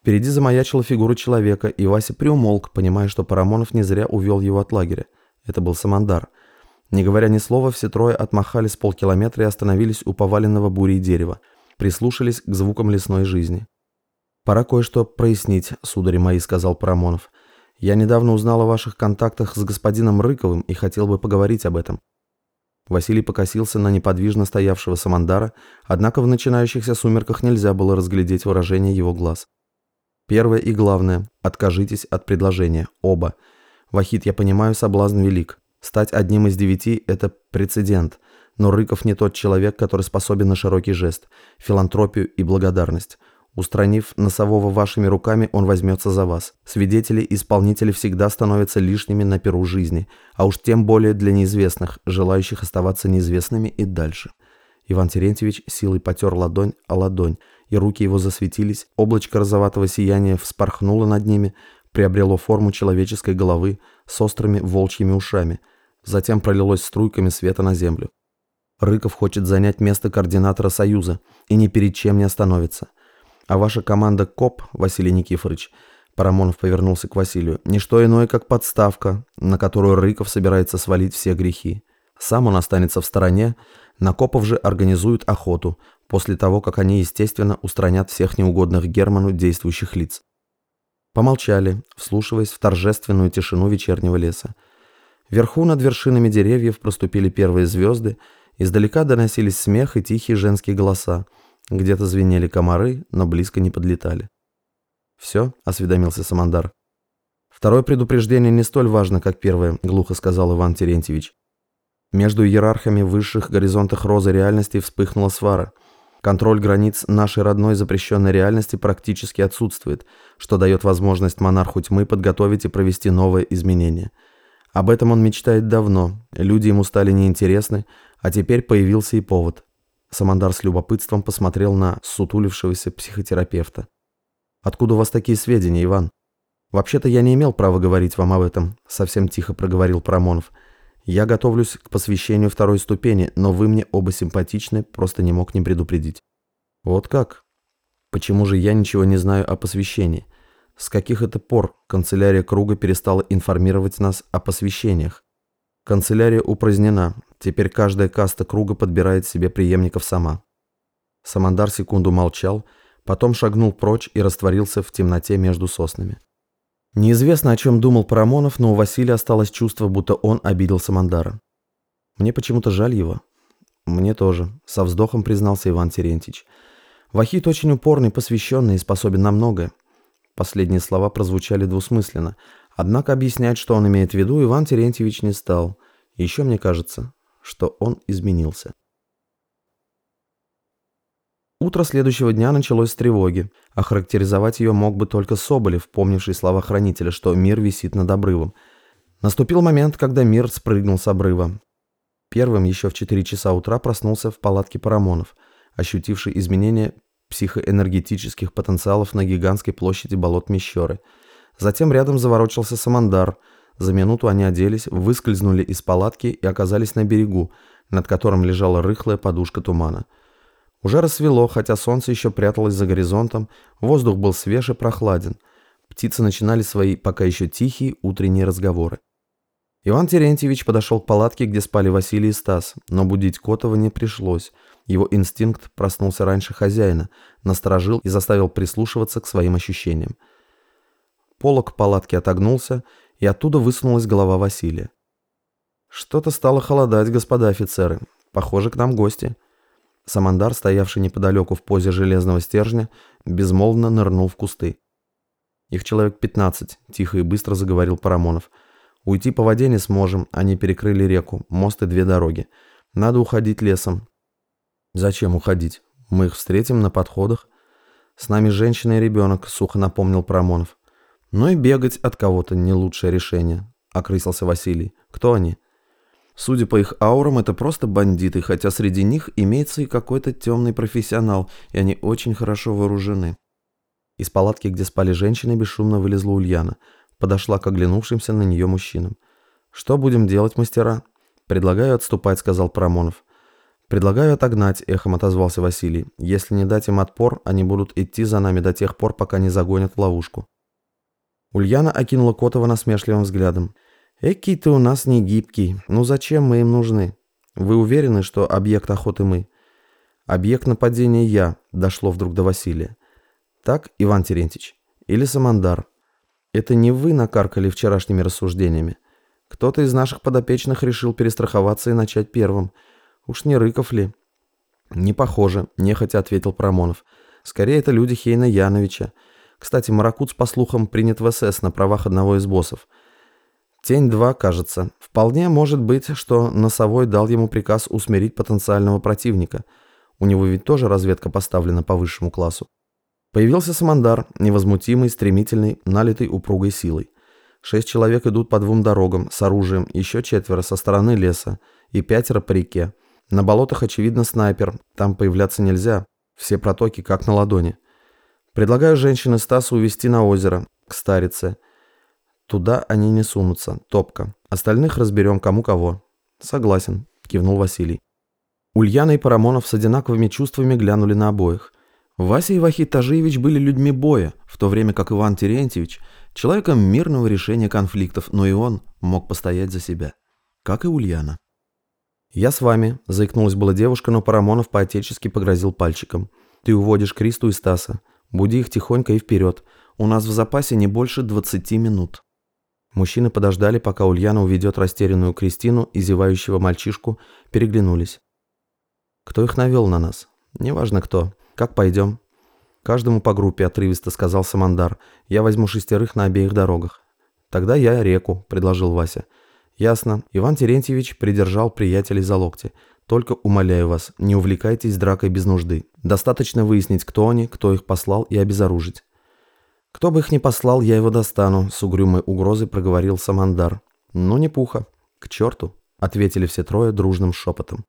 Впереди замаячила фигура человека, и Вася приумолк, понимая, что Парамонов не зря увел его от лагеря. Это был Самандар. Не говоря ни слова, все трое отмахали с полкилометра и остановились у поваленного бурей дерева. Прислушались к звукам лесной жизни. «Пора кое-что прояснить, судари мои», — сказал Парамонов. «Я недавно узнал о ваших контактах с господином Рыковым и хотел бы поговорить об этом». Василий покосился на неподвижно стоявшего Самандара, однако в начинающихся сумерках нельзя было разглядеть выражение его глаз. Первое и главное – откажитесь от предложения. Оба. Вахид, я понимаю, соблазн велик. Стать одним из девяти – это прецедент. Но Рыков не тот человек, который способен на широкий жест, филантропию и благодарность. Устранив носового вашими руками, он возьмется за вас. Свидетели и исполнители всегда становятся лишними на перу жизни, а уж тем более для неизвестных, желающих оставаться неизвестными и дальше. Иван Терентьевич силой потер ладонь о ладонь, и руки его засветились, облачко розоватого сияния вспорхнуло над ними, приобрело форму человеческой головы с острыми волчьими ушами, затем пролилось струйками света на землю. Рыков хочет занять место координатора Союза и ни перед чем не остановится. А ваша команда КОП, Василий Никифорович, Парамонов повернулся к Василию, не что иное, как подставка, на которую Рыков собирается свалить все грехи. Сам он останется в стороне, на копов же организуют охоту, после того, как они, естественно, устранят всех неугодных Герману действующих лиц. Помолчали, вслушиваясь в торжественную тишину вечернего леса. Вверху над вершинами деревьев проступили первые звезды, издалека доносились смех и тихие женские голоса, где-то звенели комары, но близко не подлетали. «Все?» – осведомился Самандар. «Второе предупреждение не столь важно, как первое», – глухо сказал Иван Терентьевич. Между иерархами высших горизонтах розы реальности вспыхнула свара. Контроль границ нашей родной запрещенной реальности практически отсутствует, что дает возможность монарху тьмы подготовить и провести новые изменения. Об этом он мечтает давно, люди ему стали неинтересны, а теперь появился и повод. Самандар с любопытством посмотрел на сутулившегося психотерапевта. «Откуда у вас такие сведения, Иван?» «Вообще-то я не имел права говорить вам об этом», — совсем тихо проговорил Промонов. Я готовлюсь к посвящению второй ступени, но вы мне оба симпатичны, просто не мог не предупредить. Вот как? Почему же я ничего не знаю о посвящении? С каких это пор канцелярия круга перестала информировать нас о посвящениях? Канцелярия упразднена, теперь каждая каста круга подбирает себе преемников сама. Самандар секунду молчал, потом шагнул прочь и растворился в темноте между соснами. Неизвестно, о чем думал Парамонов, но у Василия осталось чувство, будто он обидел Самандара. Мне почему-то жаль его. Мне тоже, со вздохом признался Иван Терентьевич. Вахид очень упорный, посвященный и способен на многое. Последние слова прозвучали двусмысленно. Однако объяснять, что он имеет в виду, Иван Терентьевич не стал. еще мне кажется, что он изменился. Утро следующего дня началось с тревоги. Охарактеризовать ее мог бы только Соболев, помнивший слова хранителя, что мир висит над обрывом. Наступил момент, когда мир спрыгнул с обрыва. Первым еще в 4 часа утра проснулся в палатке Парамонов, ощутивший изменение психоэнергетических потенциалов на гигантской площади болот Мещеры. Затем рядом заворочился Самандар. За минуту они оделись, выскользнули из палатки и оказались на берегу, над которым лежала рыхлая подушка тумана. Уже рассвело, хотя солнце еще пряталось за горизонтом, воздух был свеж и прохладен. Птицы начинали свои пока еще тихие утренние разговоры. Иван Терентьевич подошел к палатке, где спали Василий и Стас, но будить Котова не пришлось. Его инстинкт проснулся раньше хозяина, насторожил и заставил прислушиваться к своим ощущениям. Полок палатки отогнулся, и оттуда высунулась голова Василия. «Что-то стало холодать, господа офицеры. Похоже, к нам гости». Самандар, стоявший неподалеку в позе железного стержня, безмолвно нырнул в кусты. «Их человек пятнадцать», — тихо и быстро заговорил Парамонов. «Уйти по воде не сможем, они перекрыли реку, мост и две дороги. Надо уходить лесом». «Зачем уходить? Мы их встретим на подходах». «С нами женщина и ребенок», — сухо напомнил Парамонов. «Ну и бегать от кого-то не лучшее решение», — окрысился Василий. «Кто они?» Судя по их аурам, это просто бандиты, хотя среди них имеется и какой-то темный профессионал, и они очень хорошо вооружены. Из палатки, где спали женщины, бесшумно вылезла Ульяна. Подошла к оглянувшимся на нее мужчинам. «Что будем делать, мастера?» «Предлагаю отступать», — сказал Парамонов. «Предлагаю отогнать», — эхом отозвался Василий. «Если не дать им отпор, они будут идти за нами до тех пор, пока не загонят в ловушку». Ульяна окинула Котова насмешливым взглядом. «Экий ты у нас не гибкий. Ну зачем мы им нужны? Вы уверены, что объект охоты мы?» «Объект нападения я», — дошло вдруг до Василия. «Так, Иван Терентьевич? Или Самандар? Это не вы накаркали вчерашними рассуждениями. Кто-то из наших подопечных решил перестраховаться и начать первым». Уж не Рыков ли? Не похоже, нехотя ответил Промонов. Скорее, это люди Хейна Яновича. Кстати, Маракуц, по слухам, принят в СС на правах одного из боссов. Тень-2, кажется. Вполне может быть, что Носовой дал ему приказ усмирить потенциального противника. У него ведь тоже разведка поставлена по высшему классу. Появился Самандар, невозмутимый, стремительный, налитый упругой силой. Шесть человек идут по двум дорогам, с оружием, еще четверо со стороны леса и пятеро по реке. На болотах, очевидно, снайпер. Там появляться нельзя. Все протоки как на ладони. Предлагаю женщины Стаса увезти на озеро, к Старице. Туда они не сунутся. Топка. Остальных разберем кому кого. Согласен, кивнул Василий. Ульяна и Парамонов с одинаковыми чувствами глянули на обоих. Вася и Вахид Тажиевич были людьми боя, в то время как Иван Терентьевич – человеком мирного решения конфликтов, но и он мог постоять за себя. Как и Ульяна. «Я с вами», – заикнулась была девушка, но Парамонов поотечески погрозил пальчиком. «Ты уводишь Кристу и Стаса. Буди их тихонько и вперед. У нас в запасе не больше 20 минут». Мужчины подождали, пока Ульяна уведет растерянную Кристину и зевающего мальчишку, переглянулись. «Кто их навел на нас?» «Неважно кто. Как пойдем?» «Каждому по группе», – отрывисто сказал Самандар. «Я возьму шестерых на обеих дорогах». «Тогда я реку», – предложил Вася. «Ясно. Иван Терентьевич придержал приятелей за локти. Только умоляю вас, не увлекайтесь дракой без нужды. Достаточно выяснить, кто они, кто их послал и обезоружить». «Кто бы их ни послал, я его достану», — с угрюмой угрозой проговорил Самандар. «Ну не пуха. К черту», — ответили все трое дружным шепотом.